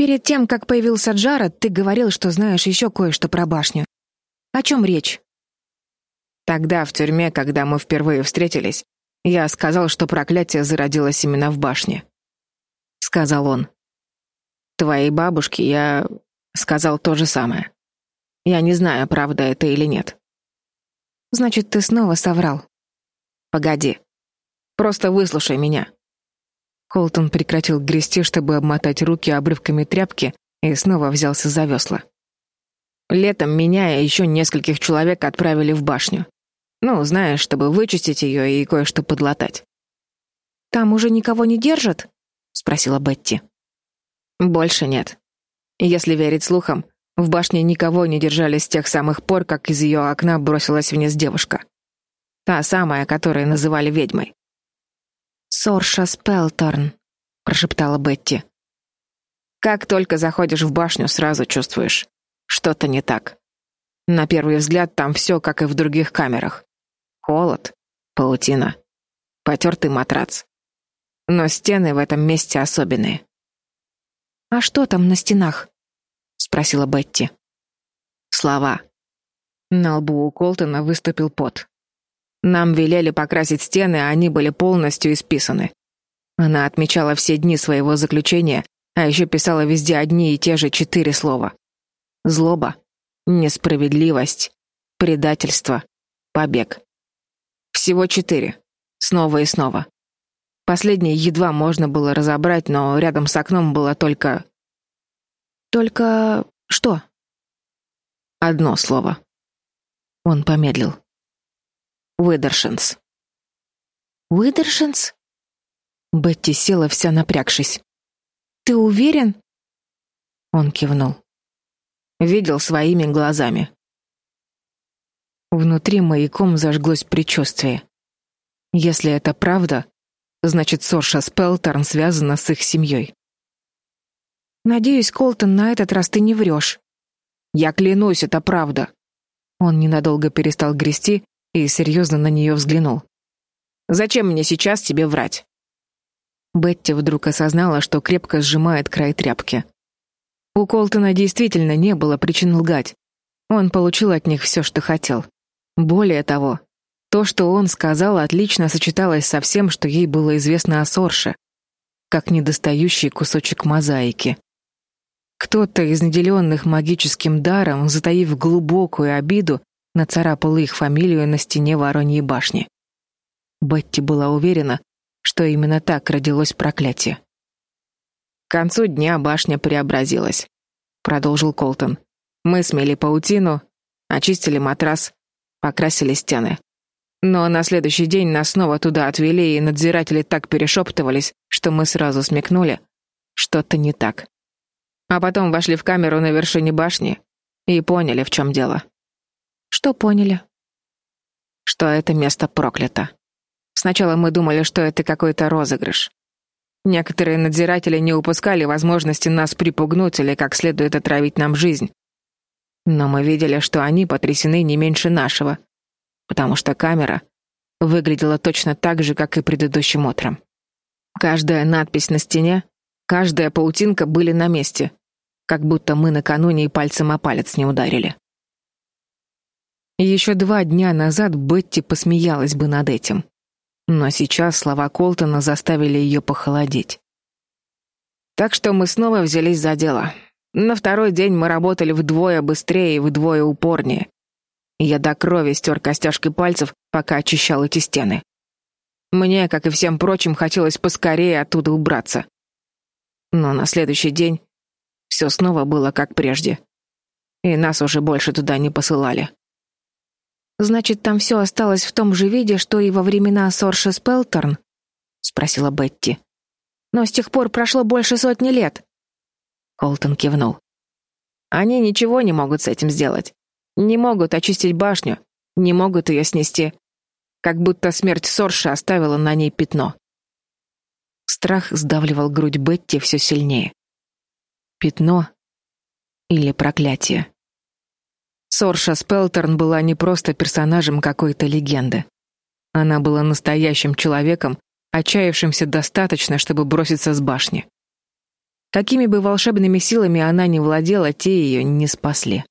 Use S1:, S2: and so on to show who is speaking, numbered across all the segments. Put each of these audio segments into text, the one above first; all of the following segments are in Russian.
S1: Перед тем, как появился Джаред, ты говорил, что знаешь еще кое-что про башню. О чем речь?
S2: Тогда, в тюрьме, когда мы впервые встретились, я сказал, что проклятие зародилось именно в башне. Сказал он. Твоей бабушке я сказал то же самое. Я не знаю, правда это или нет.
S1: Значит, ты снова соврал.
S2: Погоди. Просто выслушай меня.
S1: Колтон прекратил грести, чтобы обмотать руки обрывками тряпки, и снова взялся за весла.
S2: Летом меня и еще нескольких человек отправили в башню. Ну, знаешь, чтобы вычистить ее и кое-что подлатать.
S1: Там уже никого не держат? спросила Бетти.
S2: Больше нет. Если верить слухам, в башне никого не держали с тех самых пор, как из ее окна бросилась вниз девушка. Та самая, которую называли ведьмой.
S1: «Сорша Спелторн», — прошептала Бетти.
S2: «Как только заходишь в башню, сразу чувствуешь. Что-то не так. На первый взгляд там все, как и в других камерах. Холод, паутина, потертый матрац. Но стены в этом месте особенные.
S1: «А что там на стенах?» — спросила Бетти.
S2: «Слова». На лбу у Колтона выступил пот. Нам велели покрасить стены, а они были полностью исписаны. Она отмечала все дни своего заключения, а еще писала везде одни и те же четыре слова. Злоба, несправедливость, предательство, побег. Всего четыре. Снова и снова. Последнее едва можно было разобрать, но рядом с окном было только...
S1: Только... что?
S2: Одно слово. Он помедлил. Выдершинс.
S1: Выдершинс?
S2: Бетти села вся напрягшись.
S1: Ты уверен?
S2: Он кивнул. Видел своими глазами. Внутри маяком зажглось предчувствие. Если это правда, значит, Сорша Спелтерн связана с их семьей.
S1: Надеюсь, Колтон, на этот раз ты не врешь.
S2: Я клянусь, это правда. Он ненадолго перестал грести и серьезно на нее взглянул. Зачем мне сейчас тебе врать? Бетти вдруг осознала, что крепко сжимает край тряпки. У Колтона действительно не было причин лгать. Он получил от них все, что хотел. Более того, то, что он сказал, отлично сочеталось со всем, что ей было известно о Сорше, как недостающий кусочек мозаики. Кто-то из наделенных магическим даром, затаив глубокую обиду, нацарапал их фамилию на стене Вороньей башни. Бетти была уверена, что именно так родилось проклятие. К концу дня башня преобразилась, продолжил Колтон. Мы смели паутину, очистили матрас, покрасили стены. Но на следующий день нас снова туда отвели, и надзиратели так перешептывались, что мы сразу смекнули, что-то не так. А потом вошли в камеру на вершине башни и поняли, в чем дело.
S1: Что поняли?
S2: Что это место проклято. Сначала мы думали, что это какой-то розыгрыш. Некоторые надзиратели не упускали возможности нас припугнуть или как следует отравить нам жизнь. Но мы видели, что они потрясены не меньше нашего, потому что камера выглядела точно так же, как и предыдущим утром. Каждая надпись на стене, каждая паутинка были на месте, как будто мы накануне и пальцем о палец не ударили. Еще два дня назад Бетти посмеялась бы над этим. Но сейчас слова Колтона заставили ее похолодеть. Так что мы снова взялись за дело. На второй день мы работали вдвое быстрее и вдвое упорнее. Я до крови стер костяшки пальцев, пока очищал эти стены. Мне, как и всем прочим, хотелось поскорее оттуда убраться. Но на следующий день все снова было как прежде. И нас уже больше туда не посылали.
S1: Значит, там все осталось в том же виде, что и во времена Сорши Спелтерн? спросила Бетти. Но с тех пор прошло больше сотни лет.
S2: Колтон кивнул. Они ничего не могут с этим сделать. Не могут очистить башню, не могут ее снести. Как будто смерть Сорши оставила на ней пятно. Страх сдавливал грудь Бетти все сильнее. Пятно или проклятие. Сорша Спелтерн была не просто персонажем какой-то легенды. Она была настоящим человеком, отчаявшимся достаточно, чтобы броситься с башни. Какими бы волшебными силами она ни владела, те ее не спасли.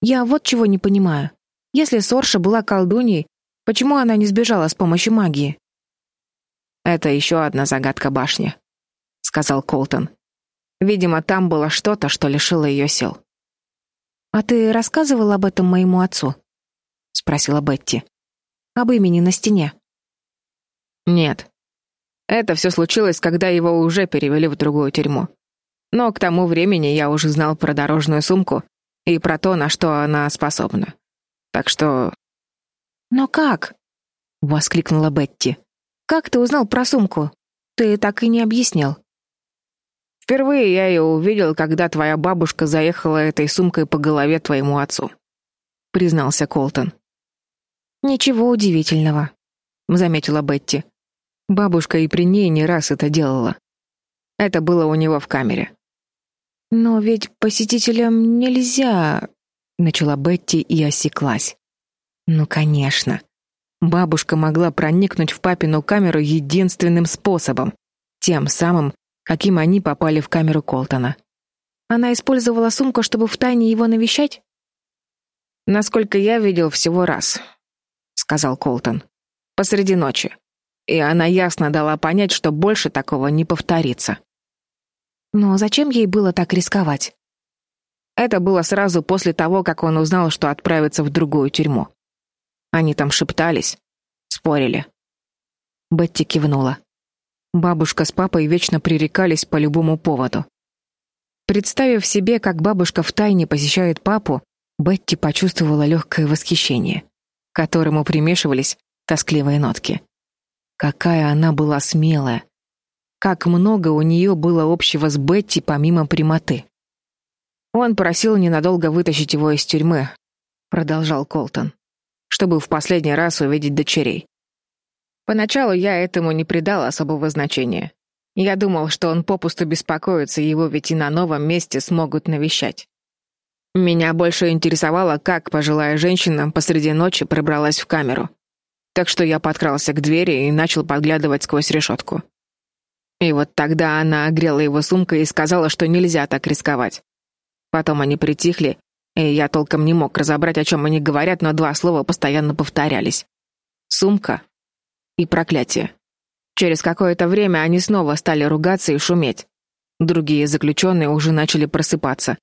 S1: Я вот чего не понимаю. Если Сорша была колдуньей, почему она не сбежала с помощью магии?
S2: Это еще одна загадка башни, сказал Колтон. Видимо, там было что-то, что лишило ее сил.
S1: А ты рассказывал об этом моему отцу? спросила Бетти. Об имени на стене.
S2: Нет. Это все случилось, когда его уже перевели в другую тюрьму. Но к тому времени я уже знал про дорожную сумку и про то, на что она способна. Так что...
S1: «Но как?» — воскликнула Бетти. «Как ты узнал про сумку? Ты так и не объяснил».
S2: Впервые я ее увидел, когда твоя бабушка заехала этой сумкой по голове твоему отцу, признался Колтон.
S1: Ничего удивительного, заметила Бетти.
S2: Бабушка и при ней не раз это делала. Это было у него в камере.
S1: Но ведь посетителям нельзя, начала Бетти и осеклась.
S2: Ну, конечно. Бабушка могла проникнуть в папину камеру единственным способом, тем самым, каким они попали в камеру Колтона.
S1: Она использовала сумку, чтобы втайне его навещать?
S2: Насколько я видел всего раз, сказал Колтон. Посреди ночи. И она ясно дала понять, что больше такого не повторится.
S1: Но зачем ей было так рисковать?
S2: Это было сразу после того, как он узнал, что отправится в другую тюрьму. Они там шептались, спорили.
S1: Бетти кивнула.
S2: Бабушка с папой вечно пререкались по любому поводу. Представив себе, как бабушка втайне посещает папу, Бетти почувствовала легкое восхищение, к которому примешивались тоскливые нотки. Какая она была смелая! Как много у нее было общего с Бетти помимо прямоты. Он просил ненадолго вытащить его из тюрьмы, продолжал Колтон, чтобы в последний раз увидеть дочерей. Поначалу я этому не придал особого значения. Я думал, что он попусту беспокоится, его ведь и на новом месте смогут навещать. Меня больше интересовало, как пожилая женщина посреди ночи пробралась в камеру. Так что я подкрался к двери и начал подглядывать сквозь решетку. И вот тогда она огрела его сумкой и сказала, что нельзя так рисковать. Потом они притихли, и я толком не мог разобрать, о чем они говорят, но два слова постоянно повторялись. Сумка и проклятие. Через какое-то время они снова стали ругаться и шуметь. Другие заключенные уже начали просыпаться.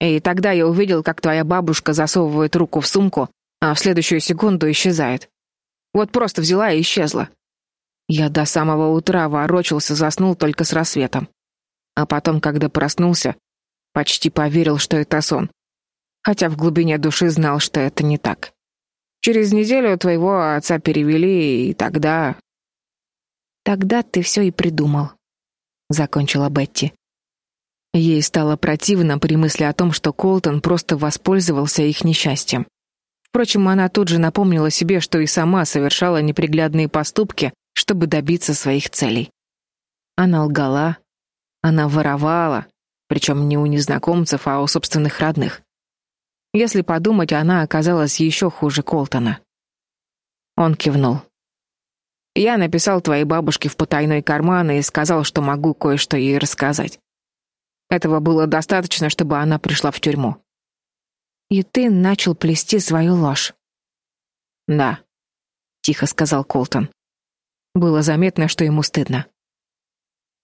S2: И тогда я увидел, как твоя бабушка засовывает руку в сумку, а в следующую секунду исчезает. Вот просто взяла и исчезла. Я до самого утра ворочался, заснул только с рассветом. А потом, когда проснулся, почти поверил, что это сон. Хотя в глубине души знал, что это не так. Через неделю твоего отца перевели, и тогда...»
S1: «Тогда ты все и придумал», — закончила Бетти.
S2: Ей стало противно при мысли о том, что Колтон просто воспользовался их несчастьем. Впрочем, она тут же напомнила себе, что и сама совершала неприглядные поступки, чтобы добиться своих целей. Она лгала, она воровала, причем не у незнакомцев, а у собственных родных. Если подумать, она оказалась еще хуже Колтона. Он кивнул. Я написал твоей бабушке в потайной карман и сказал, что могу кое-что ей рассказать. Этого было достаточно, чтобы она пришла в тюрьму.
S1: И ты начал плести свою ложь.
S2: Да, тихо сказал Колтон. Было заметно, что ему стыдно.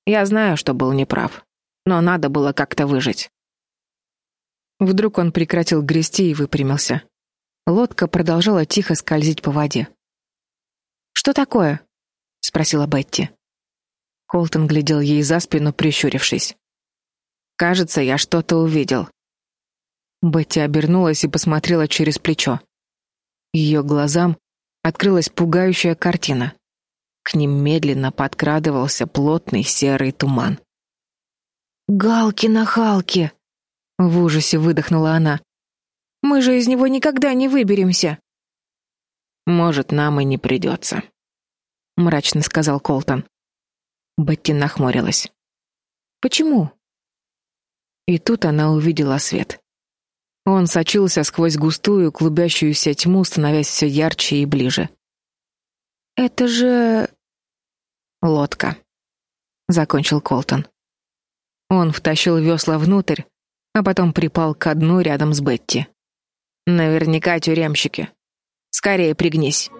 S2: Я знаю, что был неправ, но надо было как-то выжить. Вдруг он прекратил грести и выпрямился. Лодка продолжала тихо скользить по воде.
S1: «Что такое?» — спросила Бетти.
S2: Колтон глядел ей за спину, прищурившись. «Кажется, я что-то увидел». Бетти обернулась и посмотрела через плечо. Ее глазам открылась пугающая картина. К ним медленно подкрадывался плотный серый туман.
S1: «Галки на Халке!»
S2: В ужасе выдохнула она.
S1: Мы же из него никогда не выберемся.
S2: Может, нам и не придется», — мрачно сказал Колтон. Бетти нахмурилась.
S1: Почему?
S2: И тут она увидела свет. Он сочился сквозь густую, клубящуюся тьму, становясь все ярче и ближе.
S1: Это же
S2: лодка, закончил Колтон. Он втащил весла внутрь, а потом припал к дну рядом с Бетти. Наверняка тюремщики. Скорее пригнись.